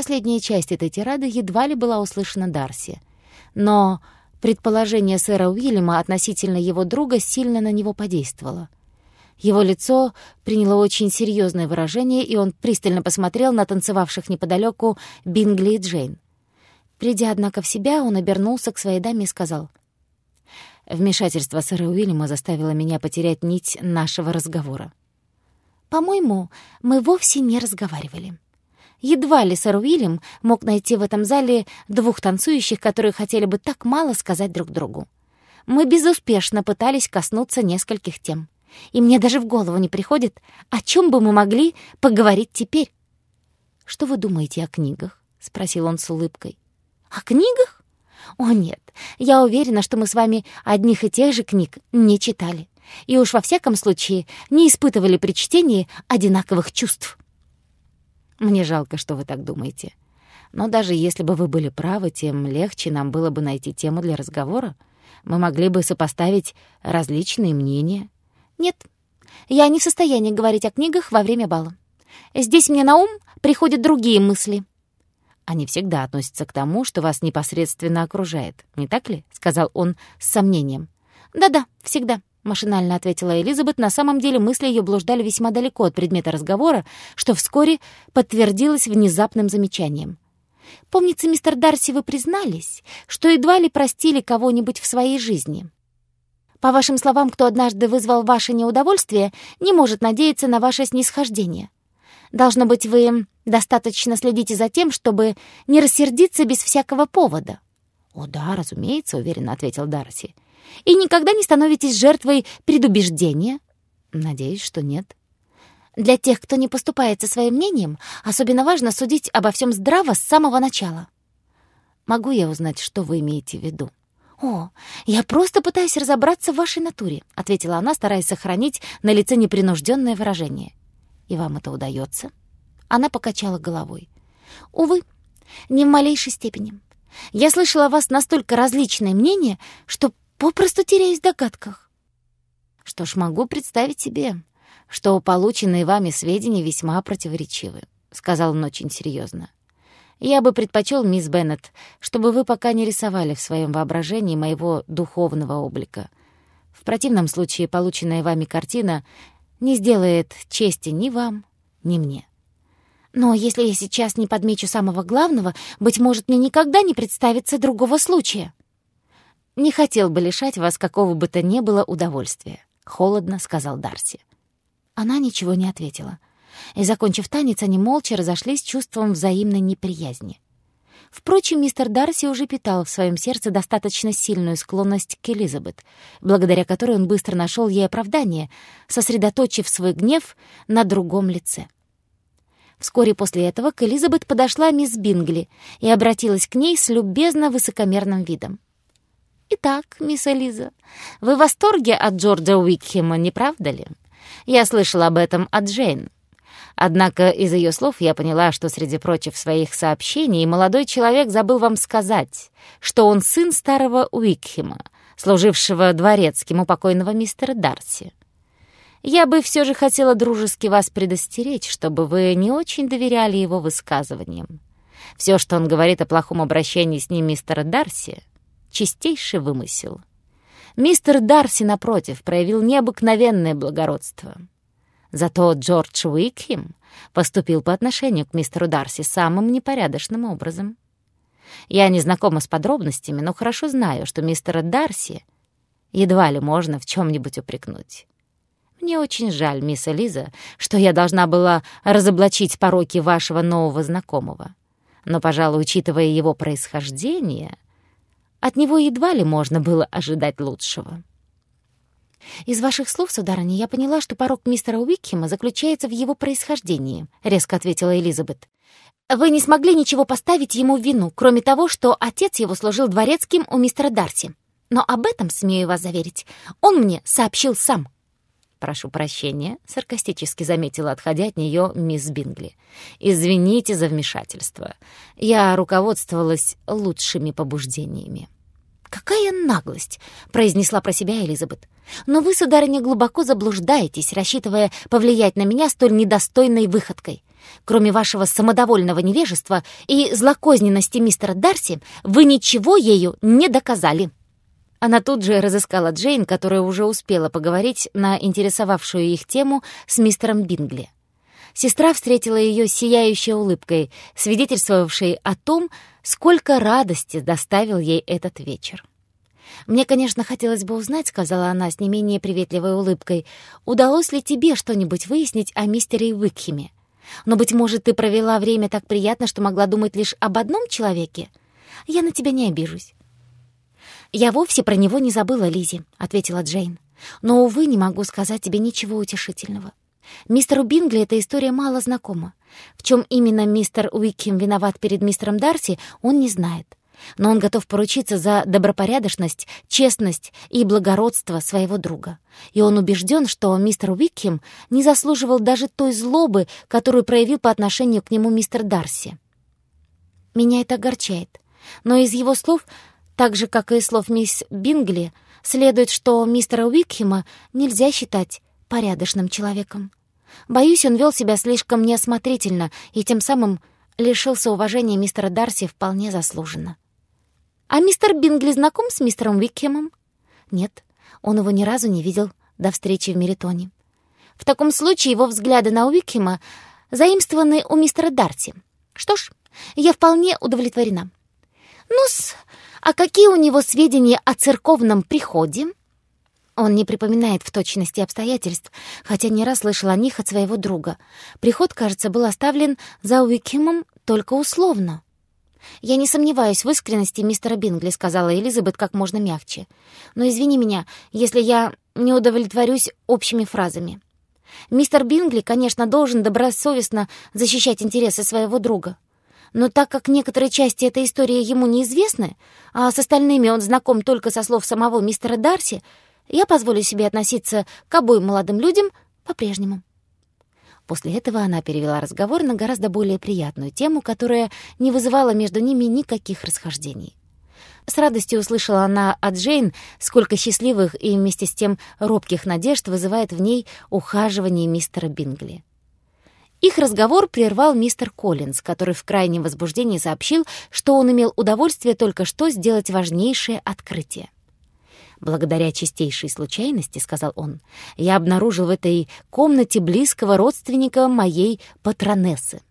Последняя часть этой тирады едва ли была услышана Дарси. Но предположение сэра Уильяма относительно его друга сильно на него подействовало. Его лицо приняло очень серьезное выражение, и он пристально посмотрел на танцевавших неподалеку Бингли и Джейн. Придя, однако, в себя, он обернулся к своей даме и сказал, «Вмешательство сэра Уильяма заставило меня потерять нить нашего разговора. По-моему, мы вовсе не разговаривали. Едва ли сэр Уильям мог найти в этом зале двух танцующих, которые хотели бы так мало сказать друг другу. Мы безуспешно пытались коснуться нескольких тем. И мне даже в голову не приходит, о чем бы мы могли поговорить теперь. «Что вы думаете о книгах?» — спросил он с улыбкой. «О книгах? О, нет, я уверена, что мы с вами одних и тех же книг не читали. И уж во всяком случае не испытывали при чтении одинаковых чувств». Мне жалко, что вы так думаете. Но даже если бы вы были правы, тем легче нам было бы найти тему для разговора. Мы могли бы сопоставить различные мнения. Нет, я не в состоянии говорить о книгах во время бала. Здесь мне на ум приходят другие мысли. Они всегда относятся к тому, что вас непосредственно окружает, не так ли? сказал он с сомнением. Да-да, всегда. — машинально ответила Элизабет. На самом деле мысли ее блуждали весьма далеко от предмета разговора, что вскоре подтвердилось внезапным замечанием. «Помнится, мистер Дарси, вы признались, что едва ли простили кого-нибудь в своей жизни. По вашим словам, кто однажды вызвал ваше неудовольствие, не может надеяться на ваше снисхождение. Должно быть, вы достаточно следите за тем, чтобы не рассердиться без всякого повода». «О да, разумеется», — уверенно ответил Дарси и никогда не становитесь жертвой предубеждения? Надеюсь, что нет. Для тех, кто не поступает со своим мнением, особенно важно судить обо всем здраво с самого начала. Могу я узнать, что вы имеете в виду? «О, я просто пытаюсь разобраться в вашей натуре», — ответила она, стараясь сохранить на лице непринужденное выражение. «И вам это удается?» Она покачала головой. «Увы, не в малейшей степени. Я слышала о вас настолько различные мнения, что Попросту теряюсь в догадках. Что ж, могу представить себе, что полученные вами сведения весьма противоречивы, сказал он очень серьезно. Я бы предпочел, мисс Беннет, чтобы вы пока не рисовали в своем воображении моего духовного облика. В противном случае полученная вами картина не сделает чести ни вам, ни мне. Но если я сейчас не подмечу самого главного, быть может, мне никогда не представится другого случая. «Не хотел бы лишать вас какого бы то ни было удовольствия», — холодно сказал Дарси. Она ничего не ответила. И, закончив танец, они молча разошлись чувством взаимной неприязни. Впрочем, мистер Дарси уже питал в своем сердце достаточно сильную склонность к Элизабет, благодаря которой он быстро нашел ей оправдание, сосредоточив свой гнев на другом лице. Вскоре после этого к Элизабет подошла мисс Бингли и обратилась к ней с любезно высокомерным видом. «Итак, мисс Элиза, вы в восторге от Джорджа Уикхема, не правда ли? Я слышала об этом от Джейн. Однако из ее слов я поняла, что среди прочих своих сообщений молодой человек забыл вам сказать, что он сын старого Уикхема, служившего дворецким у покойного мистера Дарси. Я бы все же хотела дружески вас предостеречь, чтобы вы не очень доверяли его высказываниям. Все, что он говорит о плохом обращении с ним мистера Дарси, чистейший вымысел. Мистер Дарси, напротив, проявил необыкновенное благородство. Зато Джордж Уикхем поступил по отношению к мистеру Дарси самым непорядочным образом. Я не знакома с подробностями, но хорошо знаю, что мистера Дарси едва ли можно в чем-нибудь упрекнуть. Мне очень жаль, мисс Элиза, что я должна была разоблачить пороки вашего нового знакомого. Но, пожалуй, учитывая его происхождение, от него едва ли можно было ожидать лучшего. «Из ваших слов, сударыня, я поняла, что порог мистера Уикхема заключается в его происхождении», — резко ответила Элизабет. «Вы не смогли ничего поставить ему в вину, кроме того, что отец его служил дворецким у мистера Дарси. Но об этом, смею вас заверить, он мне сообщил сам». «Прошу прощения», — саркастически заметила, отходя от нее мисс Бингли. «Извините за вмешательство. Я руководствовалась лучшими побуждениями». «Какая наглость!» — произнесла про себя Элизабет. «Но вы, сударыня, глубоко заблуждаетесь, рассчитывая повлиять на меня столь недостойной выходкой. Кроме вашего самодовольного невежества и злокозненности мистера Дарси, вы ничего ею не доказали». Она тут же разыскала Джейн, которая уже успела поговорить на интересовавшую их тему с мистером Бингли. Сестра встретила ее сияющей улыбкой, свидетельствовавшей о том, сколько радости доставил ей этот вечер. «Мне, конечно, хотелось бы узнать», — сказала она с не менее приветливой улыбкой, «удалось ли тебе что-нибудь выяснить о мистере Уикхеме? Но, быть может, ты провела время так приятно, что могла думать лишь об одном человеке? Я на тебя не обижусь. «Я вовсе про него не забыла, Лизи, ответила Джейн. «Но, увы, не могу сказать тебе ничего утешительного. Мистеру Бингли эта история мало знакома. В чем именно мистер Уикхем виноват перед мистером Дарси, он не знает. Но он готов поручиться за добропорядочность, честность и благородство своего друга. И он убежден, что мистер Уикхем не заслуживал даже той злобы, которую проявил по отношению к нему мистер Дарси. Меня это огорчает. Но из его слов так же, как и слов мисс Бингли, следует, что мистера Уикхема нельзя считать порядочным человеком. Боюсь, он вел себя слишком неосмотрительно и тем самым лишился уважения мистера Дарси вполне заслуженно. «А мистер Бингли знаком с мистером Уикхемом?» «Нет, он его ни разу не видел до встречи в Меритоне. В таком случае его взгляды на Уикхема заимствованы у мистера Дарси. Что ж, я вполне удовлетворена. Ну-с, а какие у него сведения о церковном приходе? Он не припоминает в точности обстоятельств, хотя не раз слышал о них от своего друга. Приход, кажется, был оставлен за Уикимом только условно. «Я не сомневаюсь в искренности мистера Бингли», — сказала Элизабет как можно мягче. «Но извини меня, если я не удовлетворюсь общими фразами. Мистер Бингли, конечно, должен добросовестно защищать интересы своего друга. Но так как некоторые части этой истории ему неизвестны, а с остальными он знаком только со слов самого мистера Дарси, я позволю себе относиться к обоим молодым людям по-прежнему. После этого она перевела разговор на гораздо более приятную тему, которая не вызывала между ними никаких расхождений. С радостью услышала она от Джейн, сколько счастливых и вместе с тем робких надежд вызывает в ней ухаживание мистера Бингли. Их разговор прервал мистер Коллинз, который в крайнем возбуждении сообщил, что он имел удовольствие только что сделать важнейшее открытие. «Благодаря чистейшей случайности, — сказал он, — я обнаружил в этой комнате близкого родственника моей патронессы.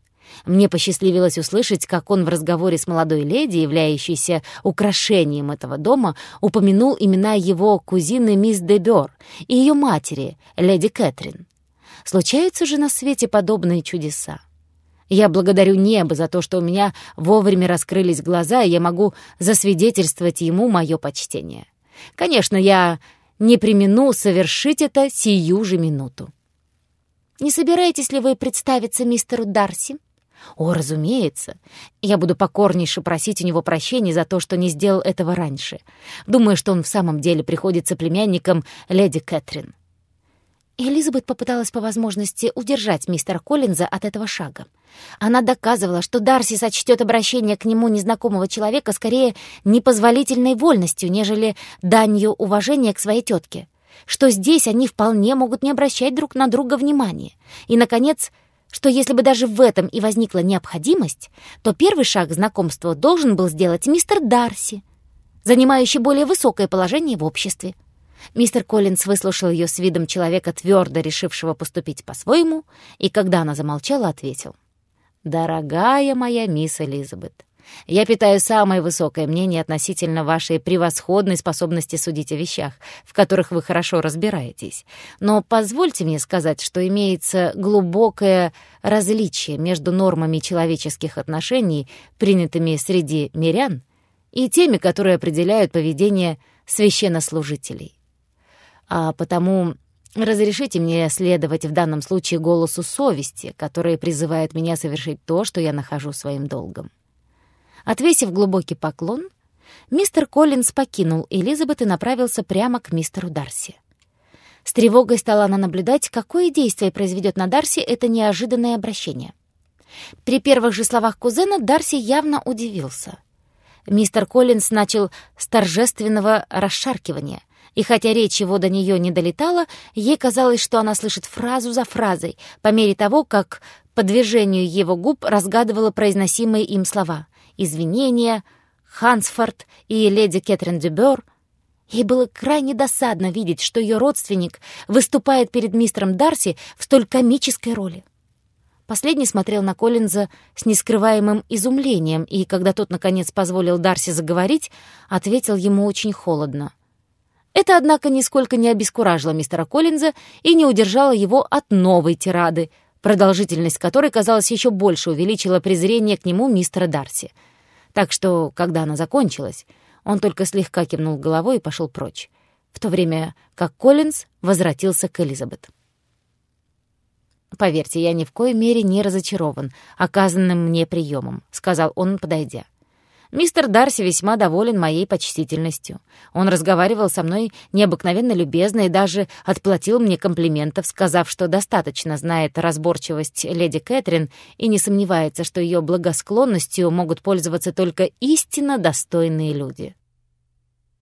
Мне посчастливилось услышать, как он в разговоре с молодой леди, являющейся украшением этого дома, упомянул имена его кузины мисс Дебер и ее матери, леди Кэтрин. Случаются же на свете подобные чудеса. Я благодарю небо за то, что у меня вовремя раскрылись глаза, и я могу засвидетельствовать ему мое почтение. Конечно, я не примену совершить это сию же минуту. «Не собираетесь ли вы представиться мистеру Дарси?» «О, разумеется. Я буду покорнейше просить у него прощения за то, что не сделал этого раньше. Думаю, что он в самом деле приходится племянником леди Кэтрин. Элизабет попыталась по возможности удержать мистера Коллинза от этого шага. Она доказывала, что Дарси сочтет обращение к нему незнакомого человека скорее непозволительной вольностью, нежели данью уважения к своей тетке, что здесь они вполне могут не обращать друг на друга внимания. И, наконец, что если бы даже в этом и возникла необходимость, то первый шаг к знакомству должен был сделать мистер Дарси, занимающий более высокое положение в обществе. Мистер Коллинз выслушал ее с видом человека, твердо решившего поступить по-своему, и когда она замолчала, ответил. «Дорогая моя мисс Элизабет, я питаю самое высокое мнение относительно вашей превосходной способности судить о вещах, в которых вы хорошо разбираетесь. Но позвольте мне сказать, что имеется глубокое различие между нормами человеческих отношений, принятыми среди мирян, и теми, которые определяют поведение священнослужителей а потому разрешите мне следовать в данном случае голосу совести, который призывает меня совершить то, что я нахожу своим долгом». Отвесив глубокий поклон, мистер Коллинз покинул Элизабет и направился прямо к мистеру Дарси. С тревогой стала она наблюдать, какое действие произведет на Дарси это неожиданное обращение. При первых же словах кузена Дарси явно удивился. Мистер Коллинз начал с торжественного расшаркивания, и хотя речь его до нее не долетала, ей казалось, что она слышит фразу за фразой, по мере того, как по движению его губ разгадывала произносимые им слова. Извинения, Хансфорд и леди Кэтрин Дюбер. Ей было крайне досадно видеть, что ее родственник выступает перед мистером Дарси в столь комической роли. Последний смотрел на Коллинза с нескрываемым изумлением, и, когда тот, наконец, позволил Дарси заговорить, ответил ему очень холодно. Это, однако, нисколько не обескуражило мистера Коллинза и не удержало его от новой тирады, продолжительность которой, казалось, еще больше увеличила презрение к нему мистера Дарси. Так что, когда она закончилась, он только слегка кивнул головой и пошел прочь, в то время как Коллинз возвратился к Элизабет. «Поверьте, я ни в коей мере не разочарован оказанным мне приемом», — сказал он, подойдя. Мистер Дарси весьма доволен моей почтительностью. Он разговаривал со мной необыкновенно любезно и даже отплатил мне комплиментов, сказав, что достаточно знает разборчивость леди Кэтрин и не сомневается, что ее благосклонностью могут пользоваться только истинно достойные люди.